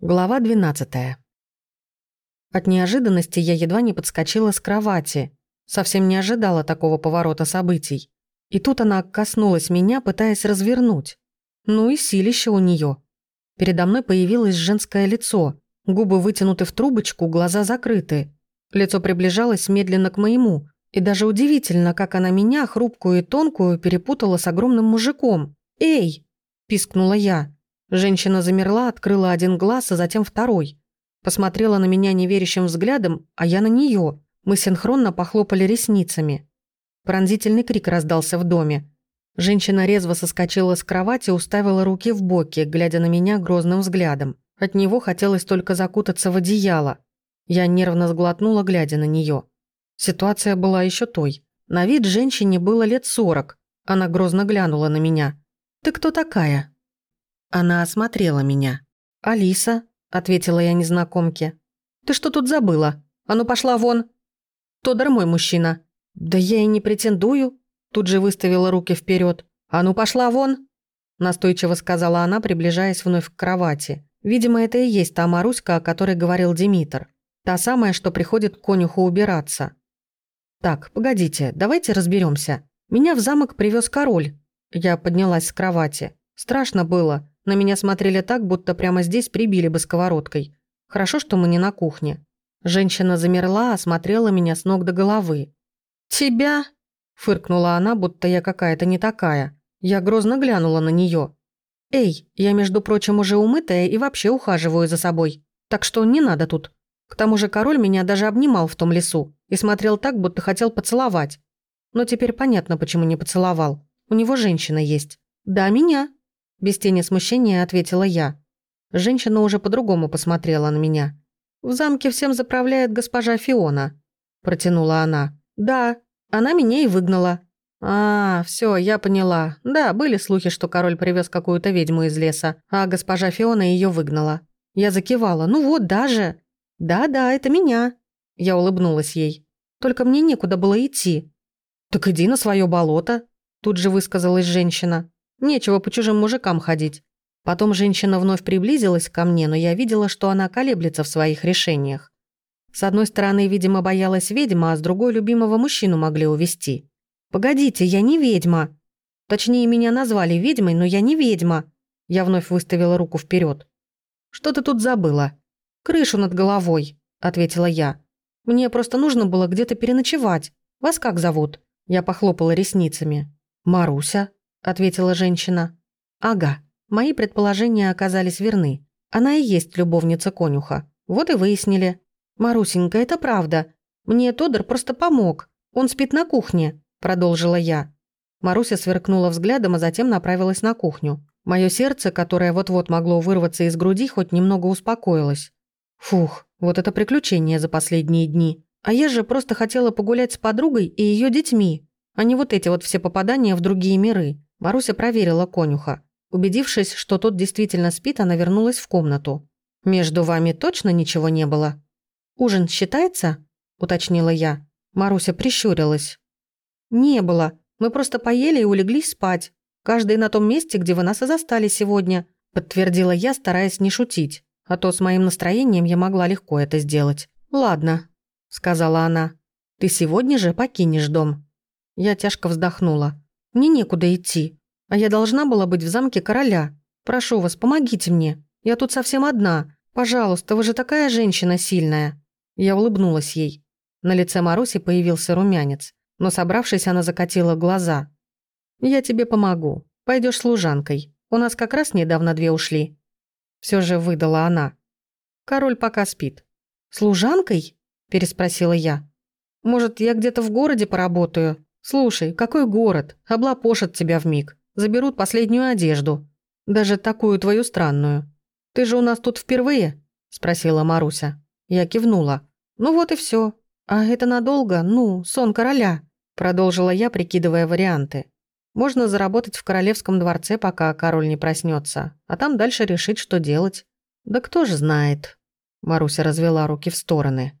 Глава 12. От неожиданности я едва не подскочила с кровати. Совсем не ожидала такого поворота событий. И тут она коснулась меня, пытаясь развернуть. Ну и силище у нее. Передо мной появилось женское лицо. Губы вытянуты в трубочку, глаза закрыты. Лицо приближалось медленно к моему. И даже удивительно, как она меня, хрупкую и тонкую, перепутала с огромным мужиком. «Эй!» – пискнула я. Женщина замерла, открыла один глаз, а затем второй. Посмотрела на меня неверящим взглядом, а я на нее. Мы синхронно похлопали ресницами. Пронзительный крик раздался в доме. Женщина резво соскочила с кровати, уставила руки в боки, глядя на меня грозным взглядом. От него хотелось только закутаться в одеяло. Я нервно сглотнула, глядя на нее. Ситуация была еще той. На вид женщине было лет сорок. Она грозно глянула на меня. «Ты кто такая?» Она осмотрела меня. «Алиса», — ответила я незнакомке. «Ты что тут забыла? А ну пошла вон!» «Тодор мой мужчина». «Да я и не претендую», — тут же выставила руки вперед. «А ну пошла вон!» Настойчиво сказала она, приближаясь вновь к кровати. Видимо, это и есть та Маруська, о которой говорил Димитр. Та самая, что приходит к конюху убираться. «Так, погодите, давайте разберемся. Меня в замок привез король». Я поднялась с кровати. Страшно было. На меня смотрели так, будто прямо здесь прибили бы сковородкой. Хорошо, что мы не на кухне. Женщина замерла, осмотрела меня с ног до головы. «Тебя?» – фыркнула она, будто я какая-то не такая. Я грозно глянула на нее. «Эй, я, между прочим, уже умытая и вообще ухаживаю за собой. Так что не надо тут. К тому же король меня даже обнимал в том лесу и смотрел так, будто хотел поцеловать. Но теперь понятно, почему не поцеловал. У него женщина есть. Да, меня. Без тени смущения ответила я. Женщина уже по-другому посмотрела на меня. «В замке всем заправляет госпожа Фиона», – протянула она. «Да, она меня и выгнала». «А, все, я поняла. Да, были слухи, что король привез какую-то ведьму из леса, а госпожа Фиона ее выгнала». Я закивала. «Ну вот, даже». «Да-да, это меня». Я улыбнулась ей. «Только мне некуда было идти». «Так иди на свое болото», – тут же высказалась женщина. Нечего по чужим мужикам ходить. Потом женщина вновь приблизилась ко мне, но я видела, что она колеблется в своих решениях. С одной стороны, видимо, боялась ведьма, а с другой любимого мужчину могли увести. «Погодите, я не ведьма!» Точнее, меня назвали ведьмой, но я не ведьма. Я вновь выставила руку вперед. «Что ты тут забыла?» «Крышу над головой», — ответила я. «Мне просто нужно было где-то переночевать. Вас как зовут?» Я похлопала ресницами. «Маруся», – ответила женщина. «Ага, мои предположения оказались верны. Она и есть любовница конюха. Вот и выяснили. Марусенька, это правда. Мне Тодор просто помог. Он спит на кухне», – продолжила я. Маруся сверкнула взглядом, а затем направилась на кухню. Мое сердце, которое вот-вот могло вырваться из груди, хоть немного успокоилось. Фух, вот это приключение за последние дни. А я же просто хотела погулять с подругой и ее детьми, а не вот эти вот все попадания в другие миры. Маруся проверила конюха. Убедившись, что тот действительно спит, она вернулась в комнату. «Между вами точно ничего не было?» «Ужин считается?» – уточнила я. Маруся прищурилась. «Не было. Мы просто поели и улеглись спать. Каждый на том месте, где вы нас и застали сегодня», – подтвердила я, стараясь не шутить. А то с моим настроением я могла легко это сделать. «Ладно», – сказала она. «Ты сегодня же покинешь дом». Я тяжко вздохнула. Мне некуда идти. А я должна была быть в замке короля. Прошу вас, помогите мне. Я тут совсем одна. Пожалуйста, вы же такая женщина сильная». Я улыбнулась ей. На лице Маруси появился румянец. Но, собравшись, она закатила глаза. «Я тебе помогу. Пойдешь служанкой. У нас как раз недавно две ушли». Все же выдала она. «Король пока спит». «Служанкой?» – переспросила я. «Может, я где-то в городе поработаю?» «Слушай, какой город? Облапошат тебя в миг. Заберут последнюю одежду. Даже такую твою странную. Ты же у нас тут впервые?» – спросила Маруся. Я кивнула. «Ну вот и все. А это надолго? Ну, сон короля», – продолжила я, прикидывая варианты. «Можно заработать в королевском дворце, пока король не проснется, а там дальше решить, что делать». «Да кто же знает?» Маруся развела руки в стороны.